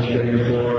Namaste.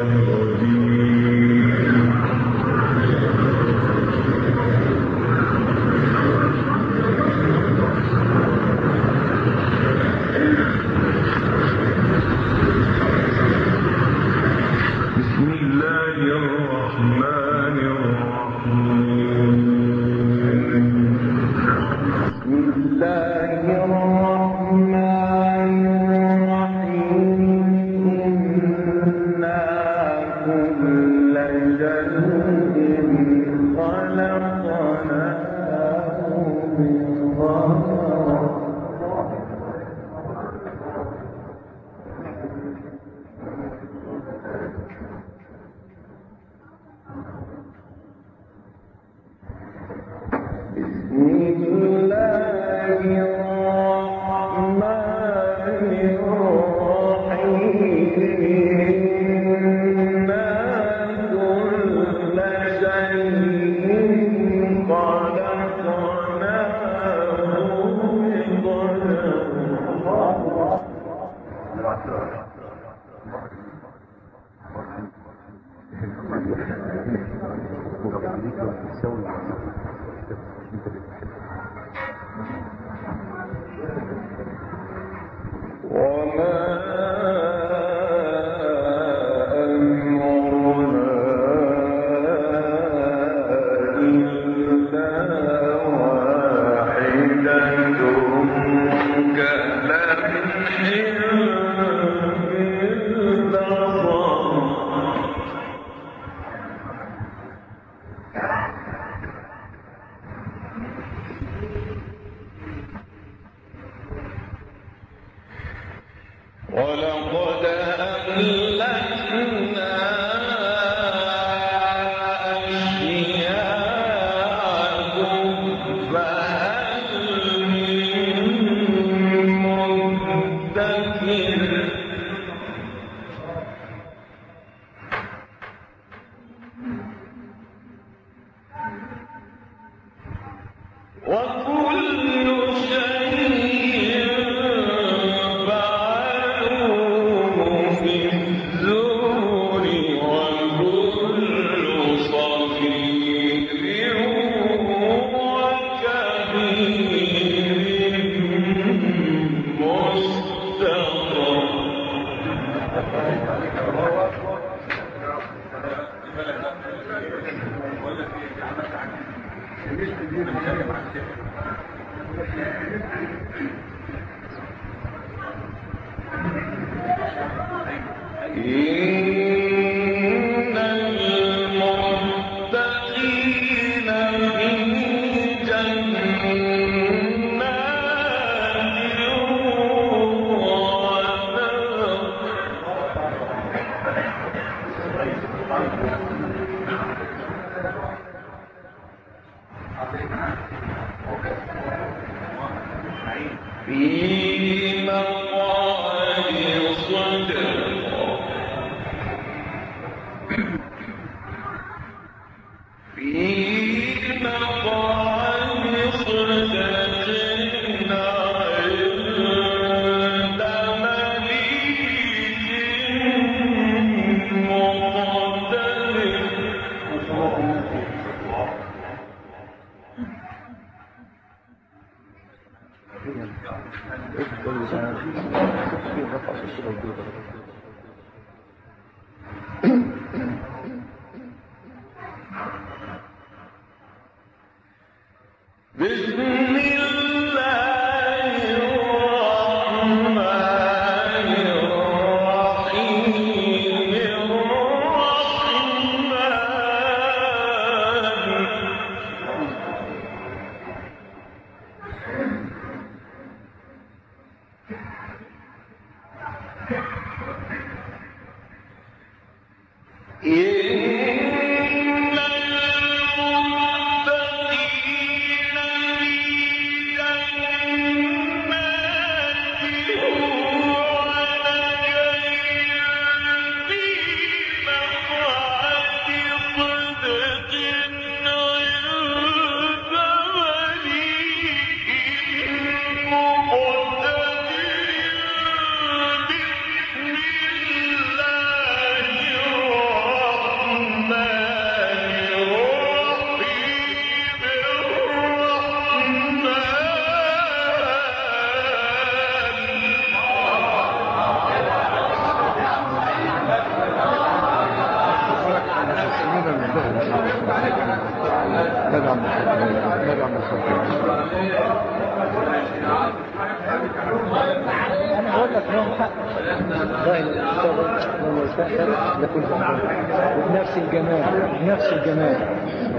نفس الجمال نفس الجمال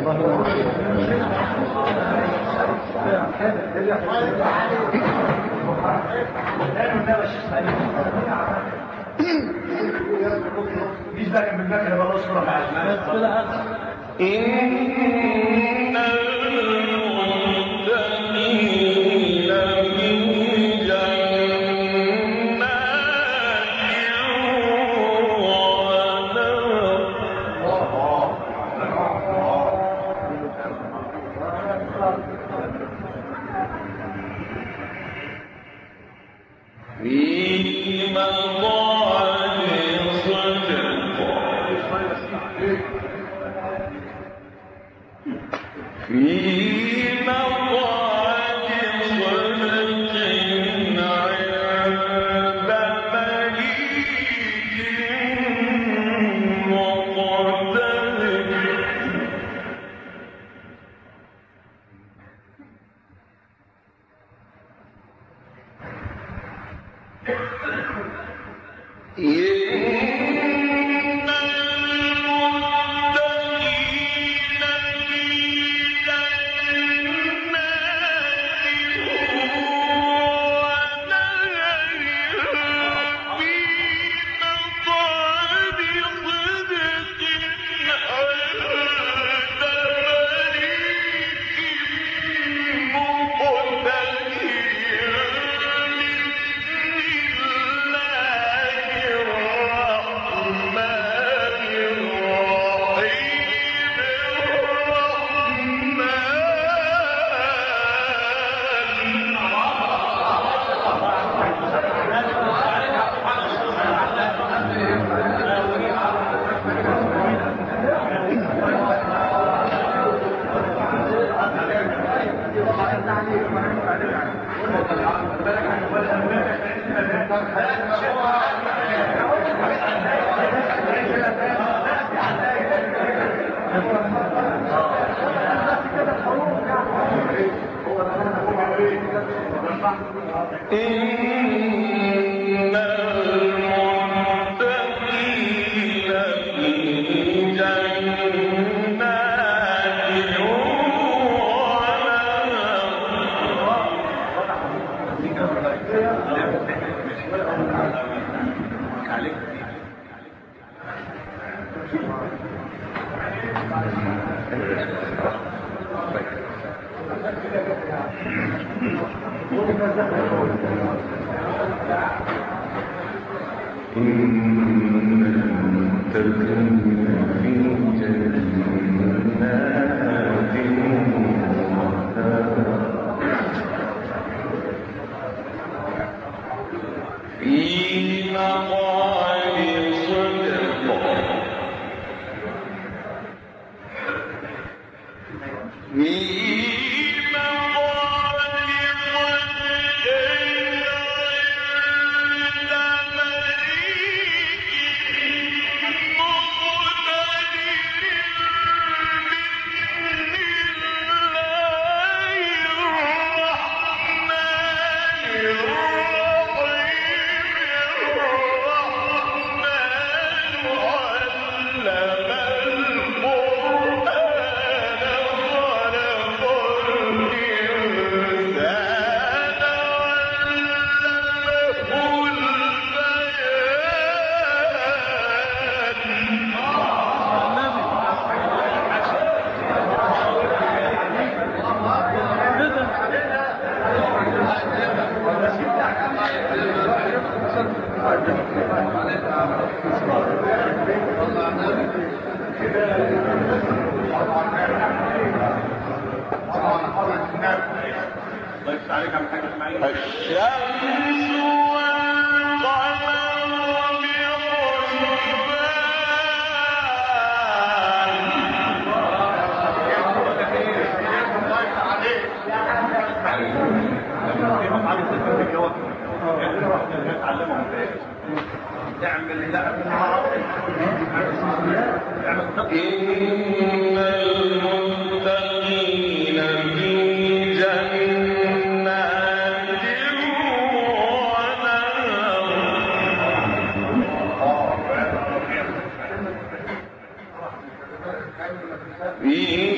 والله إن في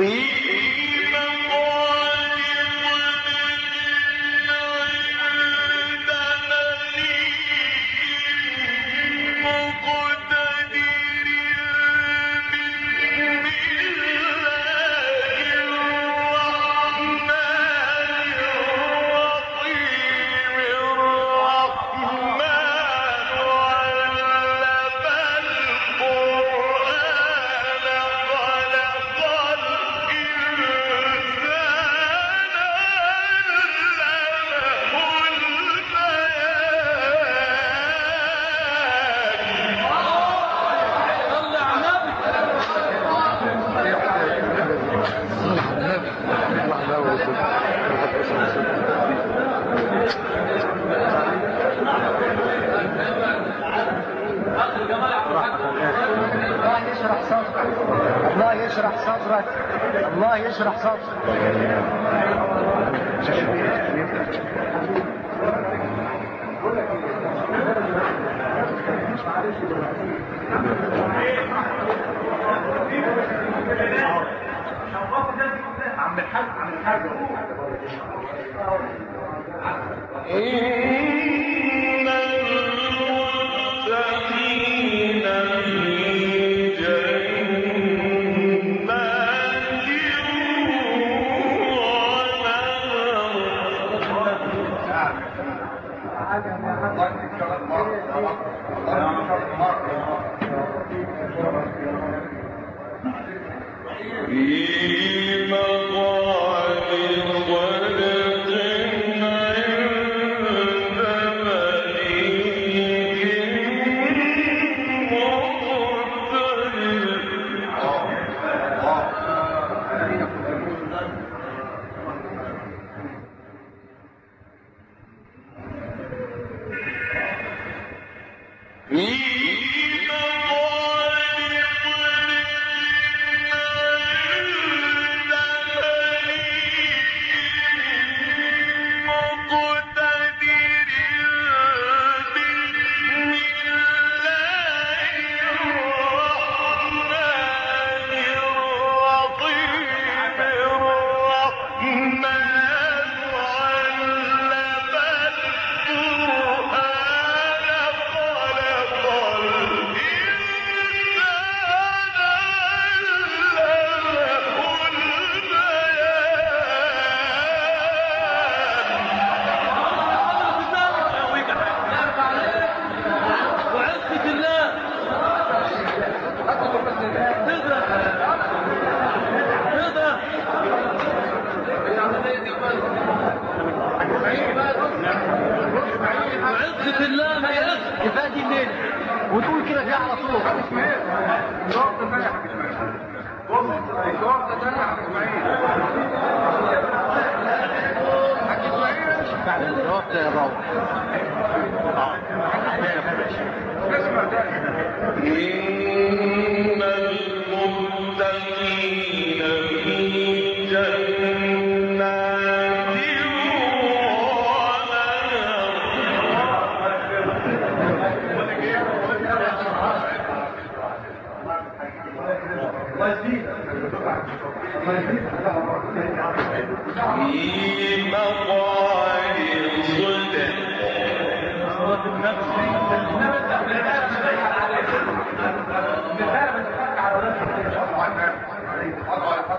E Amen.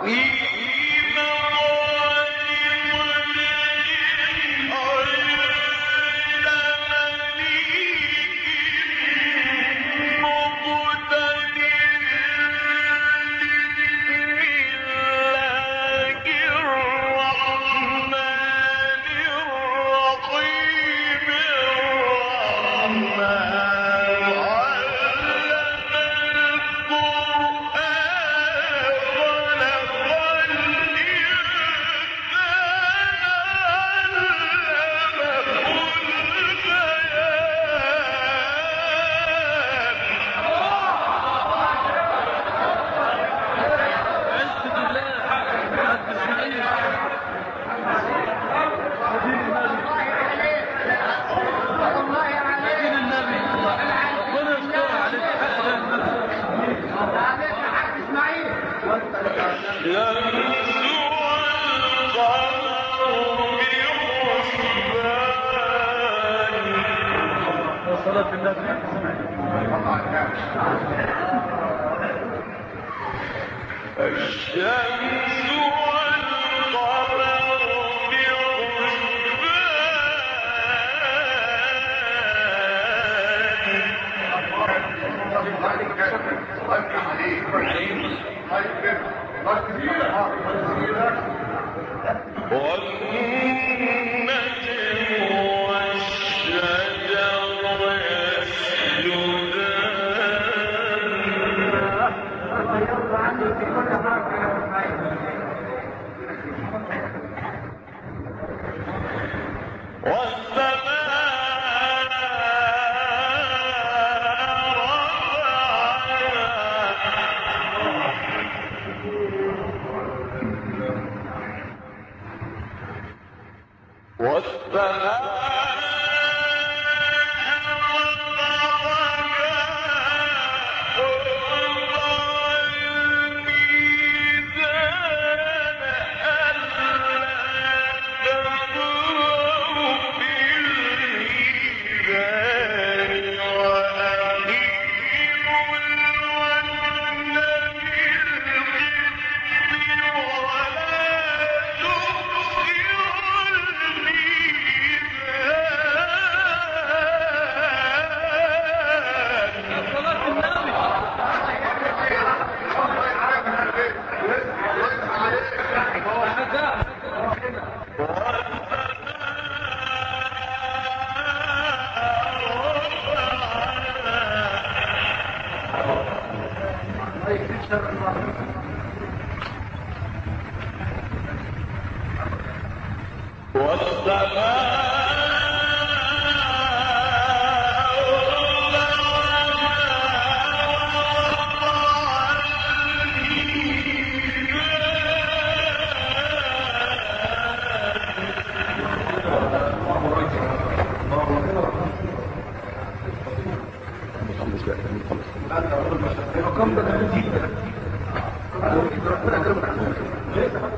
في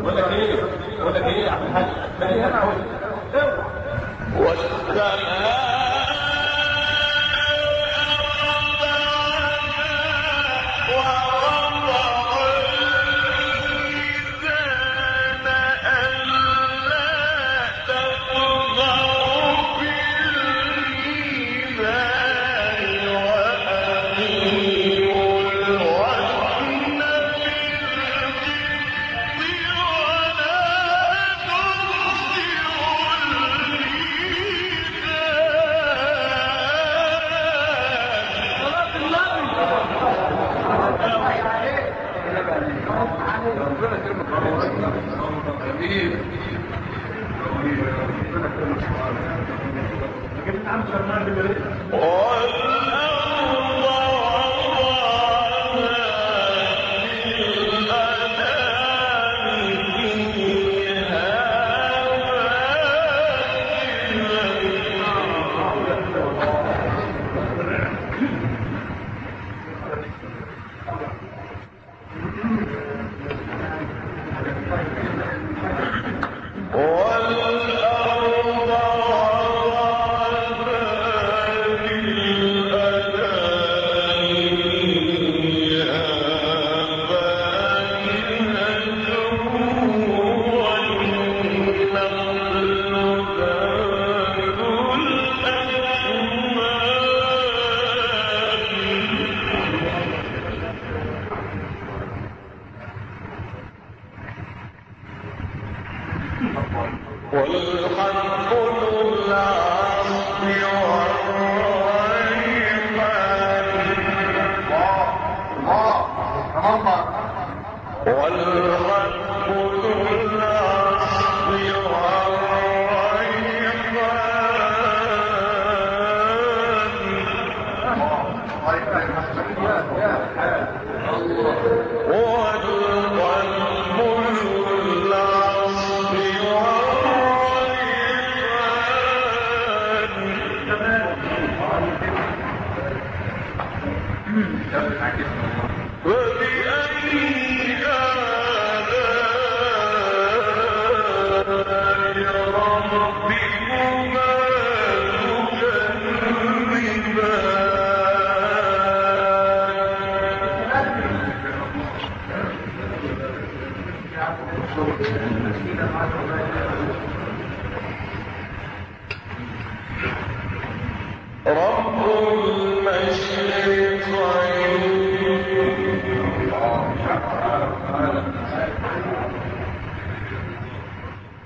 ولا إيه صلاة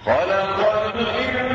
خلق الإنسان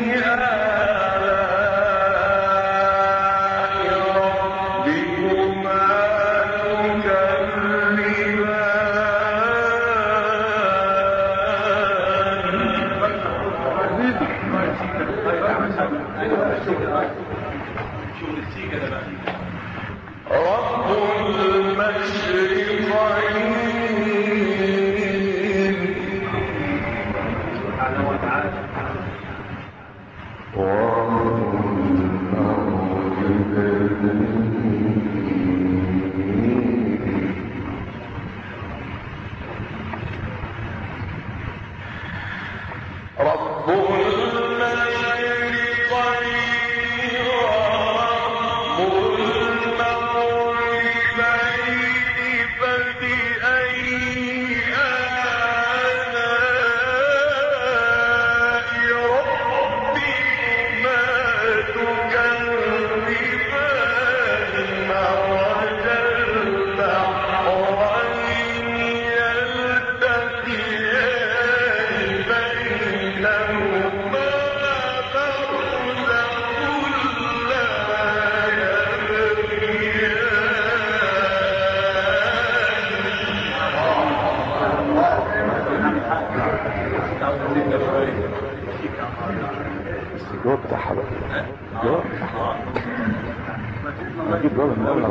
نجيب جواب من اول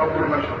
رب المشرق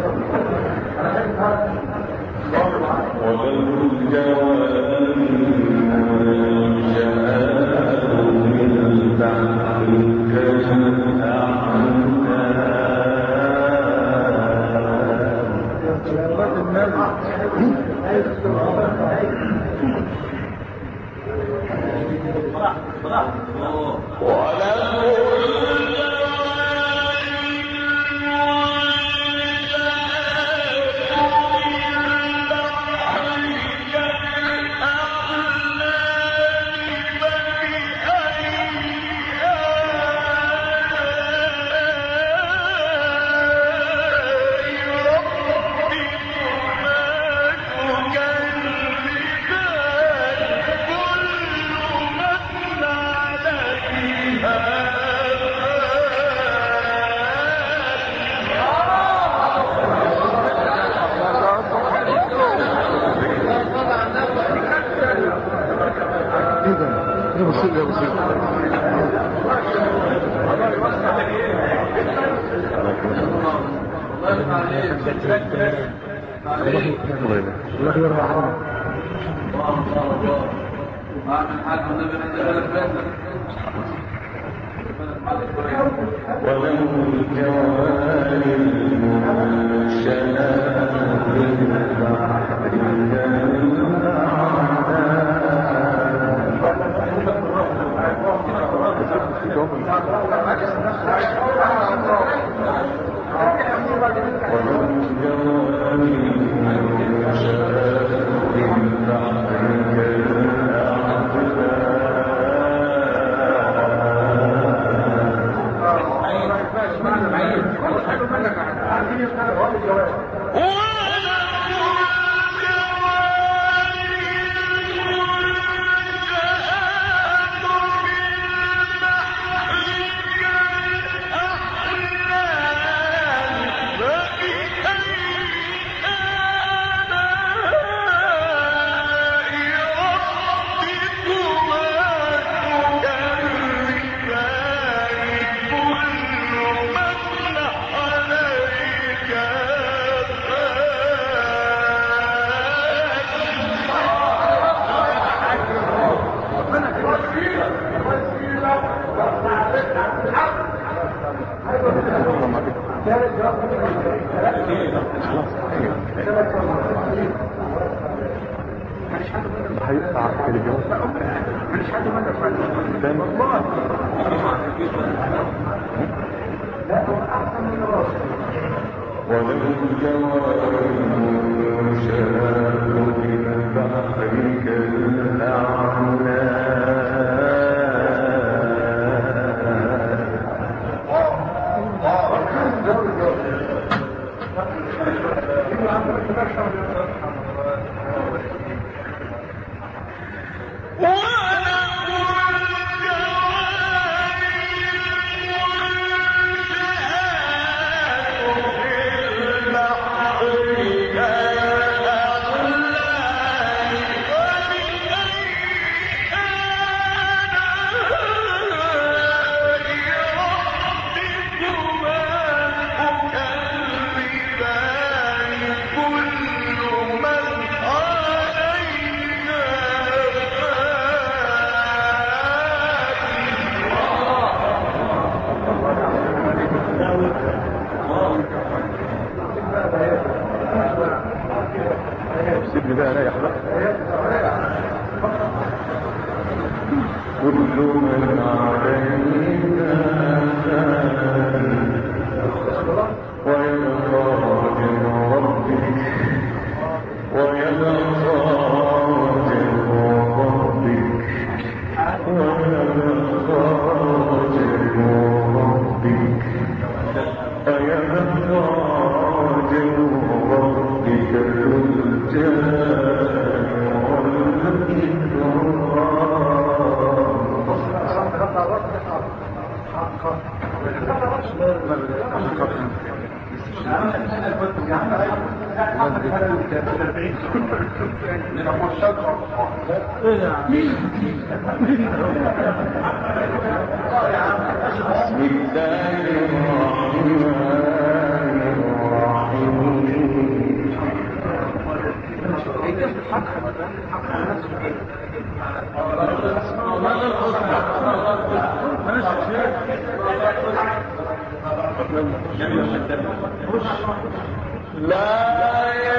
لا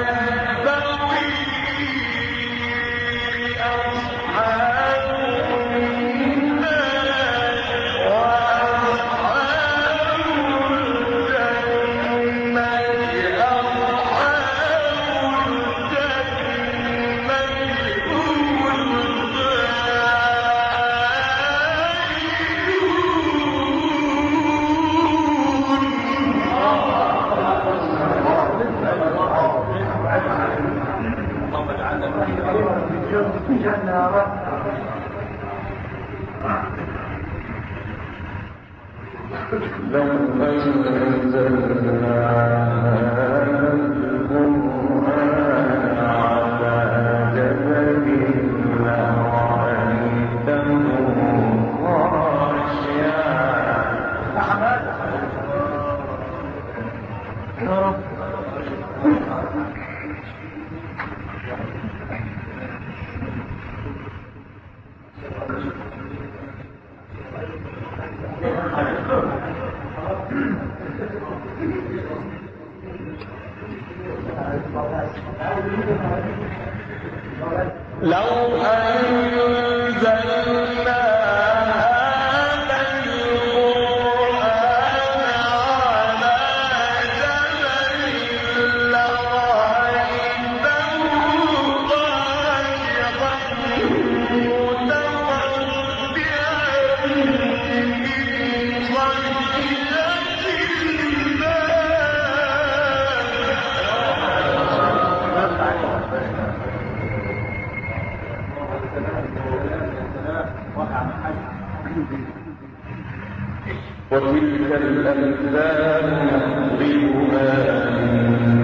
لو أنزلنا وتلك الأمثال نضربها للناس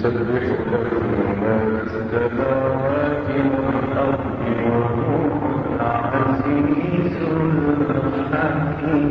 يسبح له ما في السماوات والأرض العزيز الحكيم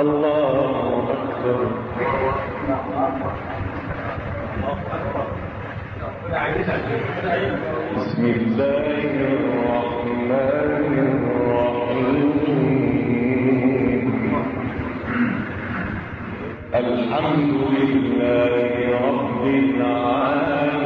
الله أكبر. بسم الله الرحمن الرحيم الحمد لله رب العالمين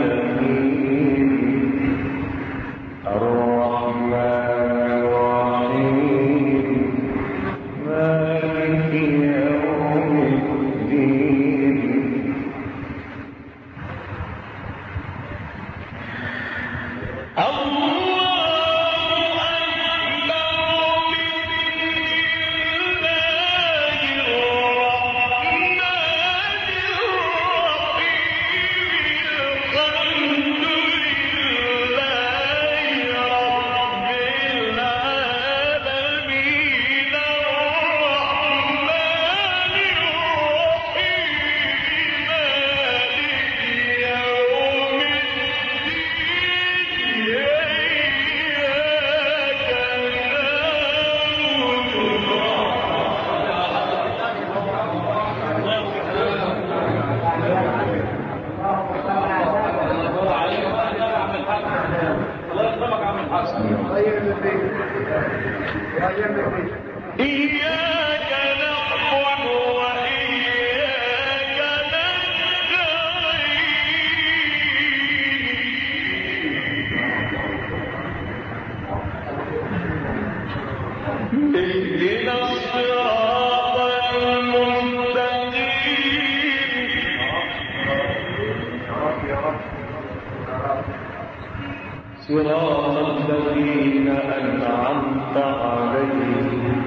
صراط الذين أنعمت عليهم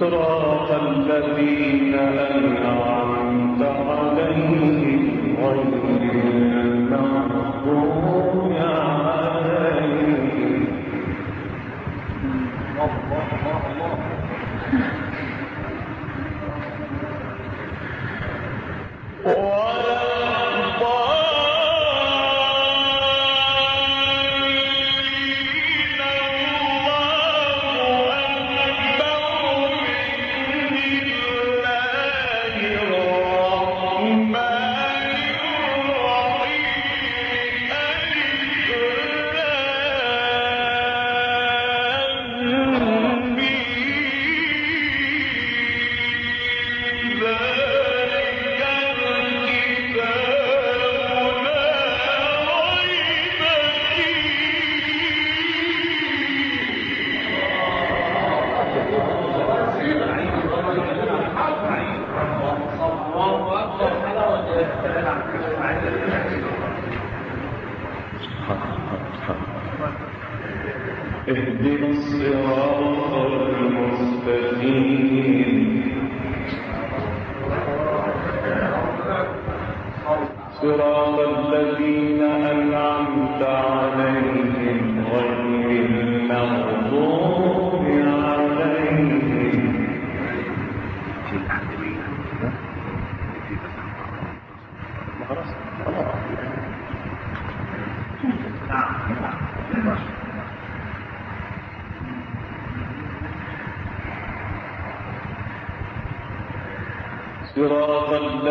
صراط الذين أنعمت عليهم غير المغضوب عليهم الله الله الله. الله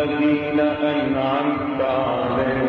الذين أنعمت عليهم